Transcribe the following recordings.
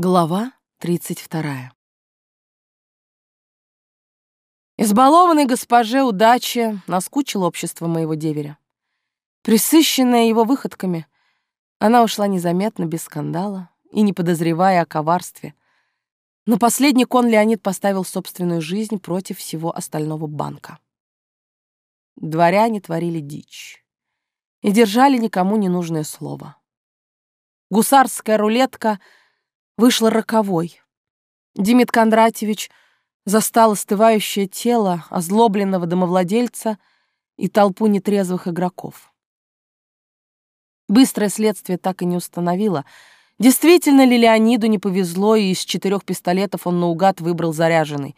Глава 32. Избалованной госпоже удачи наскучило общество моего деверя. Присыщенная его выходками, она ушла незаметно, без скандала и не подозревая о коварстве. На последний кон Леонид поставил собственную жизнь против всего остального банка. Дворяне творили дичь и держали никому ненужное слово. Гусарская рулетка — вышла роковой. Демид Кондратьевич застал остывающее тело озлобленного домовладельца и толпу нетрезвых игроков. Быстрое следствие так и не установило, действительно ли Леониду не повезло, и из четырех пистолетов он наугад выбрал заряженный.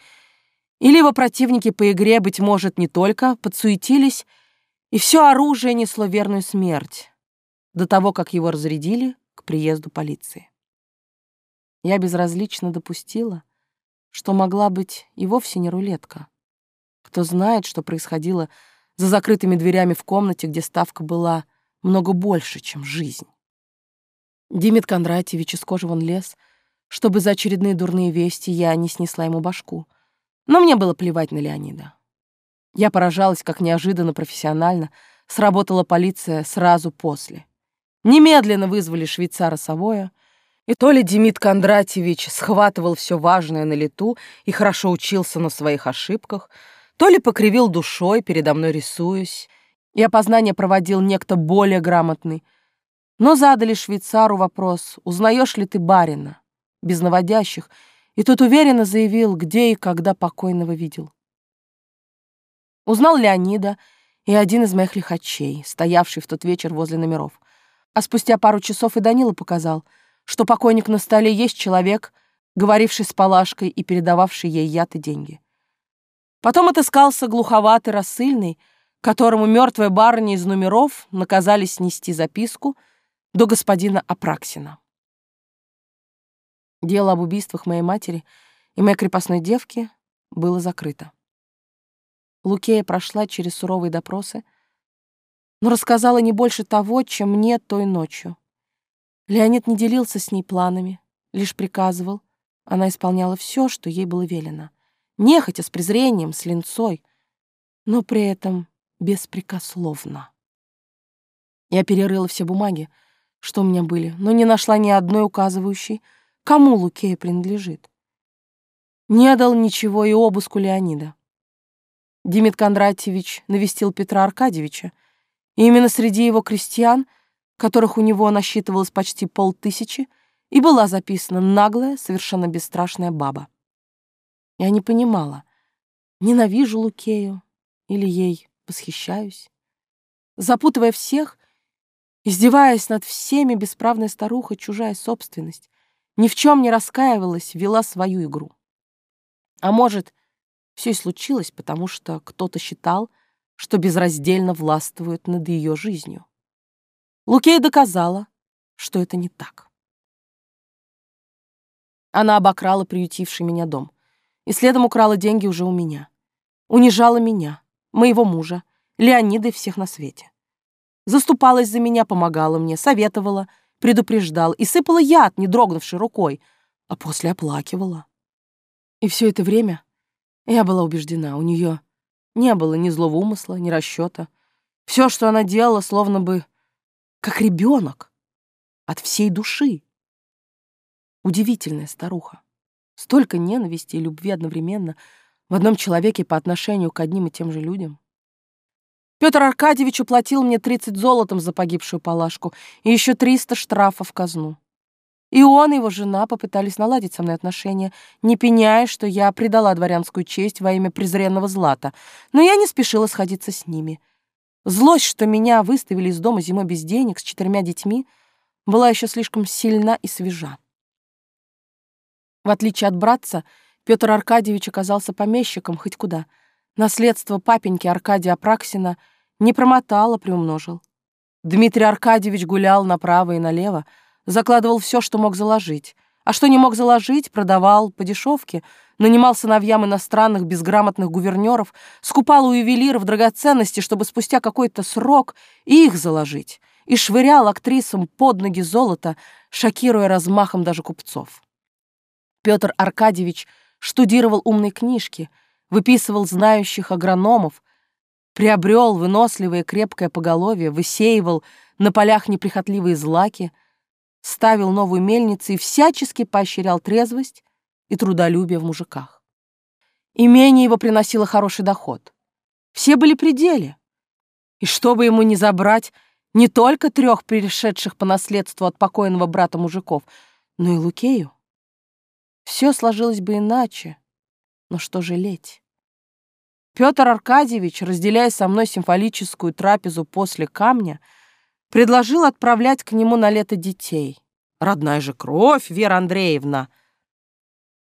Или его противники по игре, быть может, не только подсуетились, и все оружие несло верную смерть до того, как его разрядили к приезду полиции. Я безразлично допустила, что могла быть и вовсе не рулетка. Кто знает, что происходило за закрытыми дверями в комнате, где ставка была много больше, чем жизнь. Димит Кондратьевич из кожи вон лез, чтобы за очередные дурные вести я не снесла ему башку. Но мне было плевать на Леонида. Я поражалась, как неожиданно профессионально сработала полиция сразу после. Немедленно вызвали швейцара Савоя, и то ли Демид Кондратьевич схватывал все важное на лету и хорошо учился на своих ошибках, то ли покривил душой, передо мной рисуясь, и опознание проводил некто более грамотный. Но задали швейцару вопрос, узнаешь ли ты барина, без наводящих, и тот уверенно заявил, где и когда покойного видел. Узнал Леонида и один из моих лихачей, стоявший в тот вечер возле номеров. А спустя пару часов и Данила показал — что покойник на столе есть человек, говоривший с Палашкой и передававший ей яд и деньги. Потом отыскался глуховатый рассыльный, которому мертвая барыня из номеров наказали снести записку до господина Апраксина. Дело об убийствах моей матери и моей крепостной девки было закрыто. Лукея прошла через суровые допросы, но рассказала не больше того, чем мне той ночью. Леонид не делился с ней планами, лишь приказывал. Она исполняла все, что ей было велено. Нехотя, с презрением, с линцой, но при этом беспрекословно. Я перерыла все бумаги, что у меня были, но не нашла ни одной указывающей, кому Лукея принадлежит. Не дал ничего и обыску Леонида. Демид Кондратьевич навестил Петра Аркадьевича, и именно среди его крестьян — которых у него насчитывалось почти полтысячи, и была записана наглая, совершенно бесстрашная баба. Я не понимала, ненавижу Лукею или ей восхищаюсь. Запутывая всех, издеваясь над всеми, бесправная старуха, чужая собственность, ни в чем не раскаивалась, вела свою игру. А может, все и случилось, потому что кто-то считал, что безраздельно властвует над ее жизнью. Лукея доказала, что это не так. Она обокрала приютивший меня дом и следом украла деньги уже у меня. Унижала меня, моего мужа, Леонида и всех на свете. Заступалась за меня, помогала мне, советовала, предупреждала и сыпала яд, не дрогнувшей рукой, а после оплакивала. И все это время я была убеждена, у нее не было ни злого умысла, ни расчета. Все, что она делала, словно бы как ребенок, от всей души. Удивительная старуха. Столько ненависти и любви одновременно в одном человеке по отношению к одним и тем же людям. Петр Аркадьевич уплатил мне 30 золотом за погибшую Палашку и еще 300 штрафов в казну. И он и его жена попытались наладить со мной отношения, не пеняя, что я предала дворянскую честь во имя презренного злата, но я не спешила сходиться с ними — Злость, что меня выставили из дома зимой без денег с четырьмя детьми, была еще слишком сильна и свежа. В отличие от братца, Петр Аркадьевич оказался помещиком хоть куда. Наследство папеньки Аркадия Апраксина не промотал, а приумножил. Дмитрий Аркадьевич гулял направо и налево, закладывал все, что мог заложить, а что не мог заложить, продавал по дешевке, нанимал сыновьям иностранных безграмотных гувернеров, скупал у ювелиров драгоценности, чтобы спустя какой-то срок их заложить, и швырял актрисам под ноги золото, шокируя размахом даже купцов. Петр Аркадьевич штудировал умные книжки, выписывал знающих агрономов, приобрел выносливое крепкое поголовье, высеивал на полях неприхотливые злаки, ставил новую мельницу и всячески поощрял трезвость и трудолюбие в мужиках. Имение его приносило хороший доход. Все были при деле. И чтобы ему не забрать не только трех перешедших по наследству от покойного брата мужиков, но и Лукею. Все сложилось бы иначе, но что жалеть? Петр Аркадьевич, разделяя со мной симфолическую трапезу после камня, предложил отправлять к нему на лето детей. Родная же кровь, Вера Андреевна.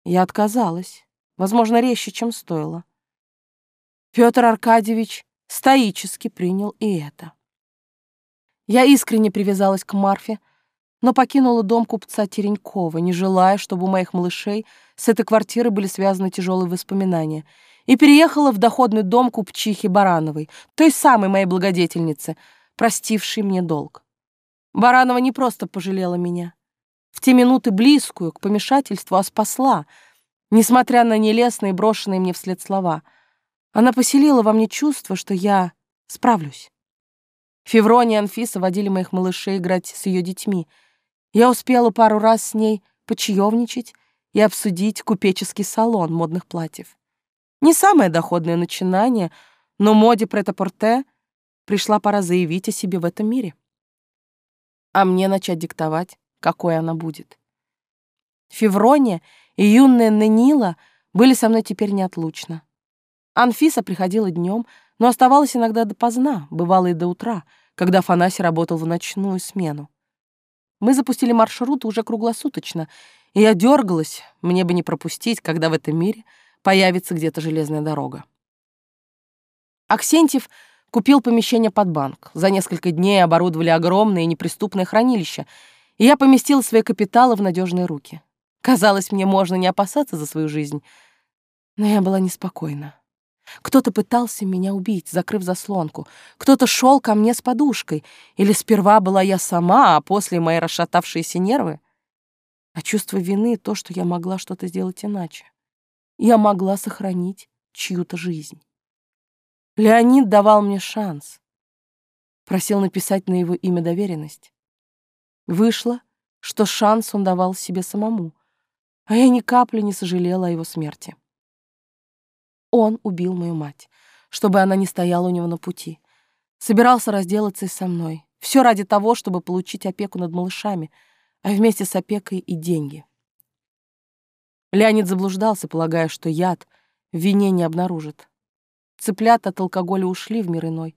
Я отказалась, возможно, резче, чем стоило. Петр Аркадьевич стоически принял и это. Я искренне привязалась к Марфе, но покинула дом купца Теренькова, не желая, чтобы у моих малышей с этой квартиры были связаны тяжелые воспоминания, и переехала в доходный дом купчихи Барановой, той самой моей благодетельницы, простившей мне долг. Баранова не просто пожалела меня. В те минуты близкую к помешательству, а спасла, несмотря на нелестные брошенные мне вслед слова. Она поселила во мне чувство, что я справлюсь. Феврония и Анфиса водили моих малышей играть с ее детьми — я успела пару раз с ней почаевничать и обсудить купеческий салон модных платьев. Не самое доходное начинание, но моде прет-а-порте пришла пора заявить о себе в этом мире. А мне начать диктовать, какой она будет. Феврония и юная Ненила были со мной теперь неотлучно. Анфиса приходила днем, но оставалась иногда допоздна, бывало и до утра, когда Афанасий работал в ночную смену. Мы запустили маршрут уже круглосуточно, и я дергалась, мне бы не пропустить, когда в этом мире появится где-то железная дорога. Аксентьев купил помещение под банк. За несколько дней оборудовали огромное и неприступное хранилище, и я поместила свои капиталы в надежные руки. Казалось, мне можно не опасаться за свою жизнь, но я была неспокойна. Кто-то пытался меня убить, закрыв заслонку. Кто-то шел ко мне с подушкой. Или сперва была я сама, а после мои расшатавшиеся нервы. А чувство вины — то, что я могла что-то сделать иначе. Я могла сохранить чью-то жизнь. Леонид давал мне шанс. Просил написать на его имя доверенность. Вышло, что шанс он давал себе самому, а я ни капли не сожалела о его смерти. Он убил мою мать, чтобы она не стояла у него на пути. Собирался разделаться и со мной. Все ради того, чтобы получить опеку над малышами, а вместе с опекой и деньги. Леонид заблуждался, полагая, что яд в вине не обнаружит. Цыплята от алкоголя ушли в мир иной.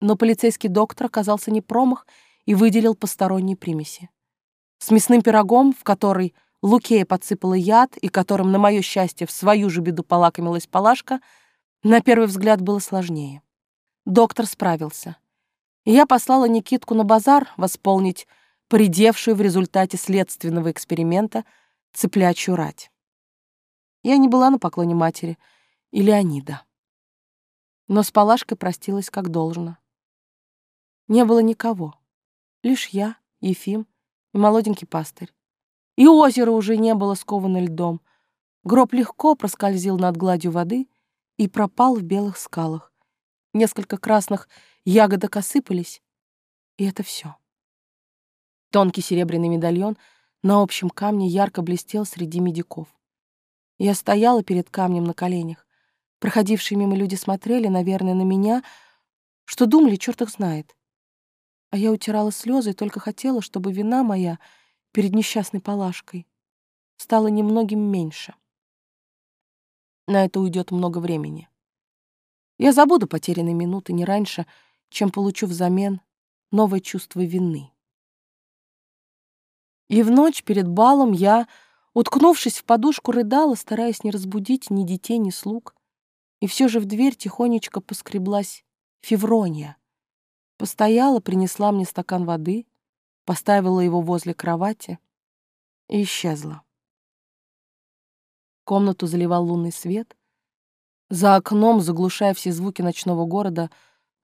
Но полицейский доктор оказался не промах и выделил посторонние примеси. С мясным пирогом, в который Лукея подсыпала яд, и которым, на мое счастье, в свою же беду полакомилась Палашка, на первый взгляд было сложнее. Доктор справился. И я послала Никитку на базар восполнить поредевшую в результате следственного эксперимента цыплячью рать. Я не была на поклоне матери и Леонида. Но с Палашкой простилась как должно. Не было никого. Лишь я, Ефим и молоденький пастырь. И озеро уже не было сковано льдом. Гроб легко проскользил над гладью воды и пропал в белых скалах. Несколько красных ягодок осыпались, и это все. Тонкий серебряный медальон на общем камне ярко блестел среди медиков. Я стояла перед камнем на коленях. Проходившие мимо люди смотрели, наверное, на меня, что думали, черт их знает. А я утирала слезы и только хотела, чтобы вина моя — перед несчастной Палашкой стало немногим меньше. На это уйдет много времени. Я забуду потерянные минуты не раньше, чем получу взамен новое чувство вины. И в ночь перед балом я, уткнувшись в подушку, рыдала, стараясь не разбудить ни детей, ни слуг. И все же в дверь тихонечко поскреблась Феврония. Постояла, принесла мне стакан воды, поставила его возле кровати и исчезла. Комнату заливал лунный свет. За окном, заглушая все звуки ночного города,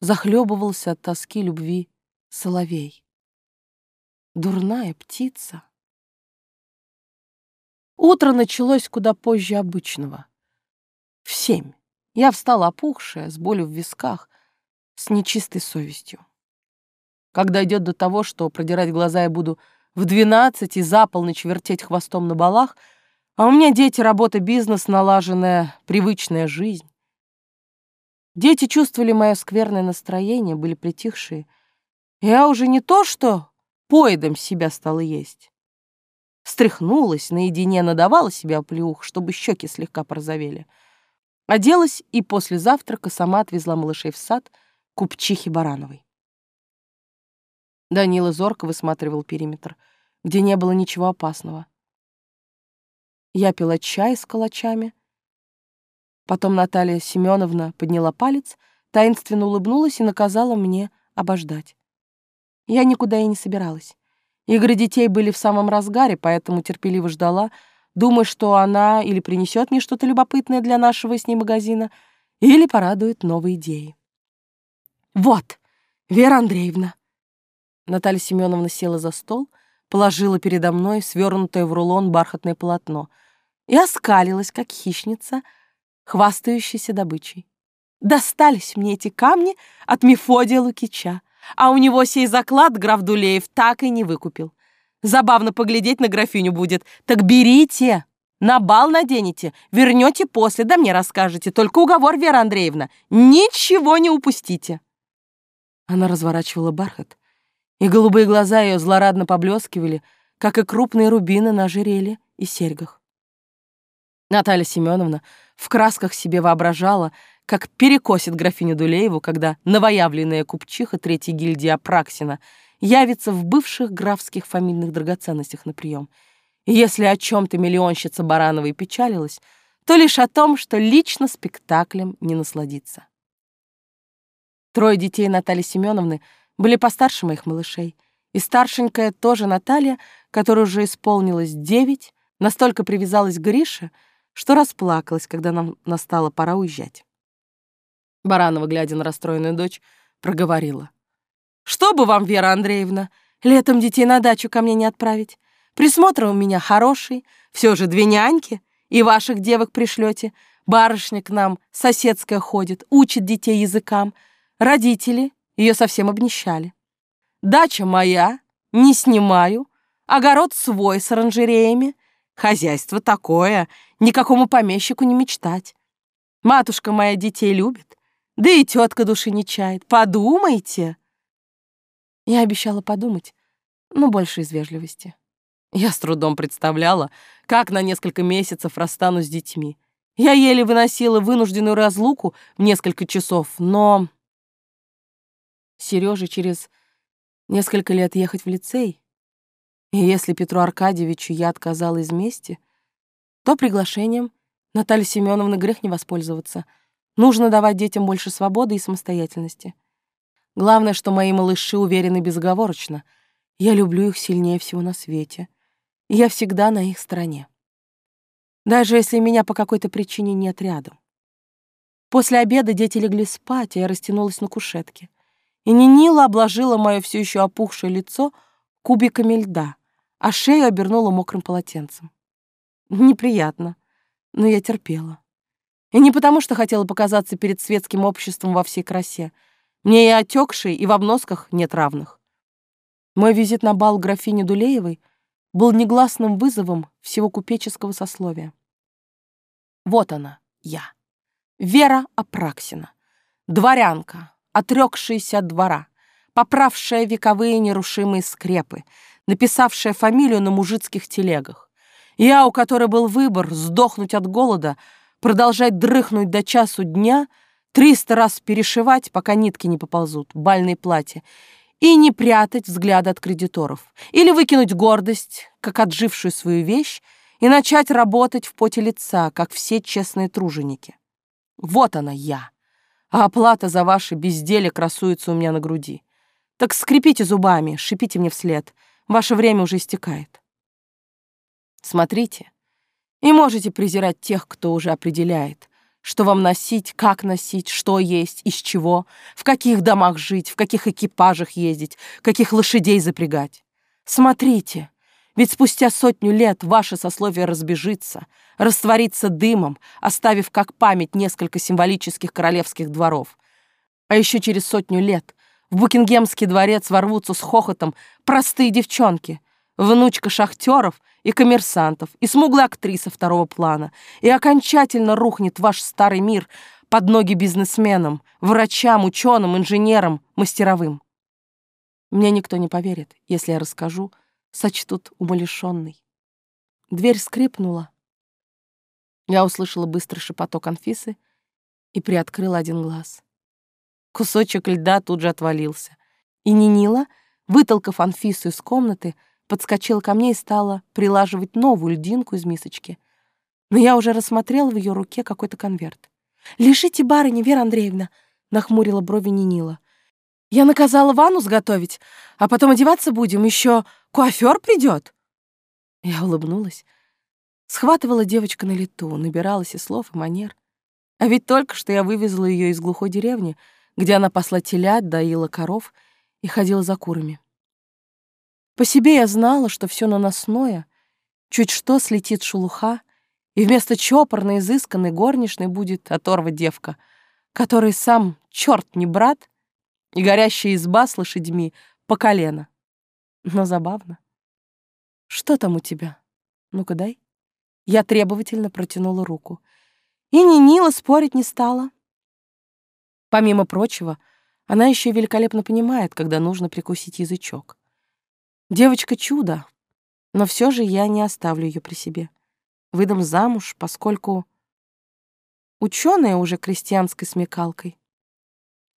захлебывался от тоски любви соловей. Дурная птица. Утро началось куда позже обычного. В семь. Я встала опухшая, с болью в висках, с нечистой совестью. Когда идет до того, что продирать глаза я буду в двенадцать и за полночь вертеть хвостом на балах, а у меня дети, работа, бизнес, налаженная, привычная жизнь. Дети чувствовали мое скверное настроение, были притихшие. Я уже не то что поедом себя стала есть. Встряхнулась, наедине надавала себе оплеух, чтобы щеки слегка порозовели. Оделась и после завтрака сама отвезла малышей в сад купчихи Барановой. Данила зорко высматривал периметр, где не было ничего опасного. Я пила чай с калачами. Потом Наталья Семеновна подняла палец, таинственно улыбнулась и наказала мне обождать. Я никуда и не собиралась. Игры детей были в самом разгаре, поэтому терпеливо ждала, думая, что она или принесет мне что-то любопытное для нашего с ней магазина, или порадует новой идеей. «Вот, Вера Андреевна!» Наталья Семеновна села за стол, положила передо мной свернутое в рулон бархатное полотно и оскалилась, как хищница, хвастающаяся добычей. Достались мне эти камни от Мефодия Лукича, а у него сей заклад граф Дулеев так и не выкупил. Забавно поглядеть на графиню будет. Так берите, на бал наденете, вернете после, да мне расскажете. Только уговор, Вера Андреевна, ничего не упустите. Она разворачивала бархат, и голубые глаза ее злорадно поблескивали, как и крупные рубины на ожерелье и серьгах. Наталья Семеновна в красках себе воображала, как перекосит графиню Дулееву, когда новоявленная купчиха третьей гильдии Апраксина явится в бывших графских фамильных драгоценностях на прием. И если о чем-то миллионщица Барановой печалилась, то лишь о том, что лично спектаклем не насладиться. Трое детей Натальи Семеновны — были постарше моих малышей. И старшенькая тоже Наталья, которой уже исполнилось девять, настолько привязалась к Грише, что расплакалась, когда нам настала пора уезжать. Баранова, глядя на расстроенную дочь, проговорила. «Что бы вам, Вера Андреевна, летом детей на дачу ко мне не отправить? Присмотр у меня хороший, все же две няньки, и ваших девок пришлете. Барышня к нам соседская ходит, учит детей языкам. Родители ее совсем обнищали. Дача моя, не снимаю, огород свой с оранжереями, хозяйство такое, никакому помещику не мечтать. Матушка моя детей любит, да и тетка души не чает. Подумайте. Я обещала подумать, но больше из вежливости. Я с трудом представляла, как на несколько месяцев расстанусь с детьми. Я еле выносила вынужденную разлуку в несколько часов, но Сереже через несколько лет ехать в лицей. И если Петру Аркадьевичу я отказала из мести, то приглашением Натальи Семеновны грех не воспользоваться. Нужно давать детям больше свободы и самостоятельности. Главное, что мои малыши уверены безоговорочно. Я люблю их сильнее всего на свете. И я всегда на их стороне. Даже если меня по какой-то причине нет рядом. После обеда дети легли спать, а я растянулась на кушетке и Нинила обложила мое все еще опухшее лицо кубиками льда, а шею обернула мокрым полотенцем. Неприятно, но я терпела. И не потому, что хотела показаться перед светским обществом во всей красе. Мне и отекшей, и в обносках нет равных. Мой визит на бал графини Дулеевой был негласным вызовом всего купеческого сословия. Вот она, я, Вера Апраксина, дворянка, отрекшаяся от двора, поправшая вековые нерушимые скрепы, написавшая фамилию на мужицких телегах. Я, у которой был выбор сдохнуть от голода, продолжать дрыхнуть до часу дня, триста раз перешивать, пока нитки не поползут, бальные платья, и не прятать взгляды от кредиторов, или выкинуть гордость, как отжившую свою вещь, и начать работать в поте лица, как все честные труженики. Вот она я а оплата за ваше безделие красуется у меня на груди. Так скрипите зубами, шипите мне вслед. Ваше время уже истекает. Смотрите, и можете презирать тех, кто уже определяет, что вам носить, как носить, что есть, из чего, в каких домах жить, в каких экипажах ездить, каких лошадей запрягать. Смотрите, Ведь спустя сотню лет ваше сословие разбежится, растворится дымом, оставив как память несколько символических королевских дворов. А еще через сотню лет в Букингемский дворец ворвутся с хохотом простые девчонки, внучка шахтеров и коммерсантов, и смуглая актриса второго плана, и окончательно рухнет ваш старый мир под ноги бизнесменам, врачам, ученым, инженерам, мастеровым. Мне никто не поверит, если я расскажу, сочтут умалишенный. Дверь скрипнула. Я услышала быстрый шепоток Анфисы и приоткрыла один глаз. Кусочек льда тут же отвалился. И Нинила, вытолкав Анфису из комнаты, подскочила ко мне и стала прилаживать новую льдинку из мисочки. Но я уже рассмотрела в ее руке какой-то конверт. «Лишите барыни, Вера Андреевна!» — нахмурила брови Нинила. «Я наказала ванну сготовить, а потом одеваться будем, еще куафер придет!» Я улыбнулась. Схватывала девочка на лету, набиралась и слов, и манер. А ведь только что я вывезла ее из глухой деревни, где она пасла телят, доила коров и ходила за курами. По себе я знала, что все наносное, чуть что слетит шелуха, и вместо чопорной, изысканной горничной будет оторва девка, которой сам черт не брат, и горящая изба с лошадьми по колено. Но забавно. Что там у тебя? Ну-ка дай. Я требовательно протянула руку. И Нинила спорить не стала. Помимо прочего, она еще великолепно понимает, когда нужно прикусить язычок. Девочка чудо, но все же я не оставлю ее при себе. Выдам замуж, поскольку ученая уже крестьянской смекалкой.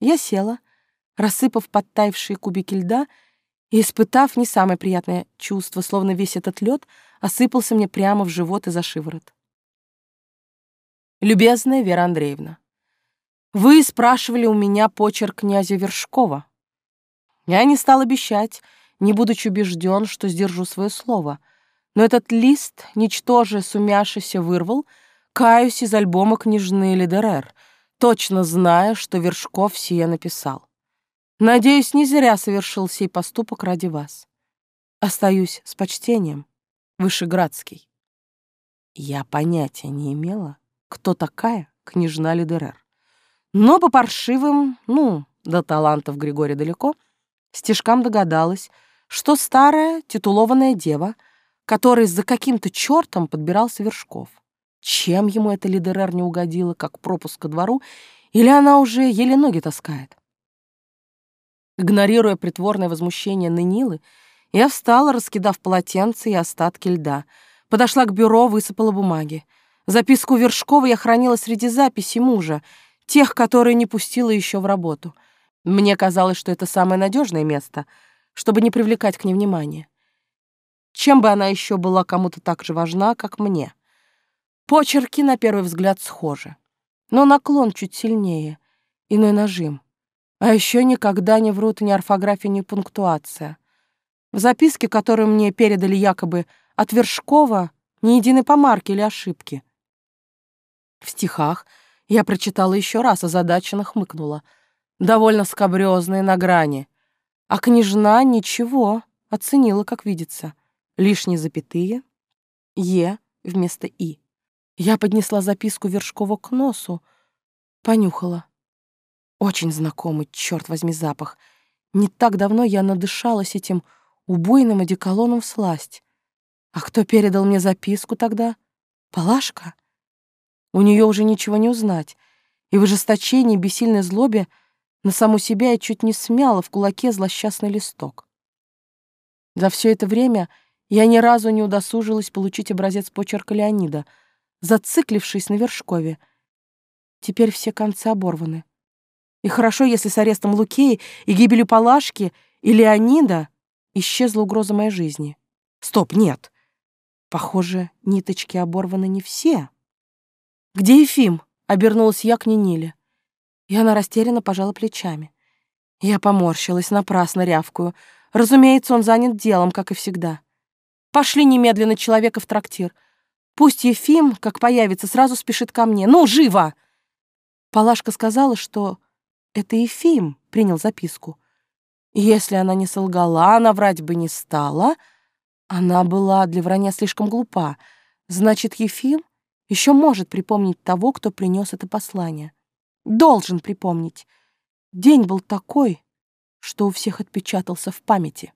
Я села, рассыпав подтаявшие кубики льда и испытав не самое приятное чувство, словно весь этот лед осыпался мне прямо в живот и за шиворот. Любезная Вера Андреевна, вы спрашивали у меня почерк князя Вершкова. Я не стал обещать, не будучи убежден, что сдержу свое слово. Но этот лист, ничтоже сумяшися, вырвал, каюсь из альбома княжны Лидерер, точно зная, что Вершков сие написал. Надеюсь, не зря совершил сей поступок ради вас. Остаюсь с почтением, Вышеградский. Я понятия не имела, кто такая княжна Лидерер. Но по паршивым, ну, до талантов Григория далеко, стежкам догадалась, что старая титулованная дева, которой за каким-то чертом подбирался Вершков. Чем ему эта лидерер не угодила, как пропуск ко двору, или она уже еле ноги таскает? Игнорируя притворное возмущение Нынилы, я встала, раскидав полотенце и остатки льда. Подошла к бюро, высыпала бумаги. Записку Вершкова я хранила среди записей мужа, тех, которые не пустила еще в работу. Мне казалось, что это самое надежное место — чтобы не привлекать к ней внимания. Чем бы она еще была кому-то так же важна, как мне? Почерки, на первый взгляд, схожи. Но наклон чуть сильнее, иной нажим. А еще никогда не врут ни орфография, ни пунктуация. В записке, которую мне передали якобы от Вершкова, ни единой помарки или ошибки. В стихах я прочитала еще раз, озадаченно хмыкнула. Довольно скобрёзные на грани. А княжна ничего, оценила, как видится. Лишние запятые, «е» вместо «и». Я поднесла записку Вершкова к носу, понюхала. Очень знакомый, черт возьми, запах. Не так давно я надышалась этим убойным одеколоном в сласть. А кто передал мне записку тогда? Палашка? У нее уже ничего не узнать. И в ожесточении, бессильной злобе — на саму себя я чуть не смяла в кулаке злосчастный листок. За все это время я ни разу не удосужилась получить образец почерка Леонида, зациклившись на Вершкове. Теперь все концы оборваны. И хорошо, если с арестом Лукеи и гибелью Палашки и Леонида исчезла угроза моей жизни. Стоп, нет. Похоже, ниточки оборваны не все. «Где Ефим?» — обернулась я к Ниниле и она растерянно пожала плечами. Я поморщилась, напрасно рявкую. Разумеется, он занят делом, как и всегда. Пошли немедленно человека в трактир. Пусть Ефим, как появится, сразу спешит ко мне. Ну, живо!» Палашка сказала, что это Ефим принял записку. если она не солгала, она врать бы не стала, Она была для вранья слишком глупа. Значит, Ефим еще может припомнить того, кто принес это послание. Должен припомнить. День был такой, что у всех отпечатался в памяти.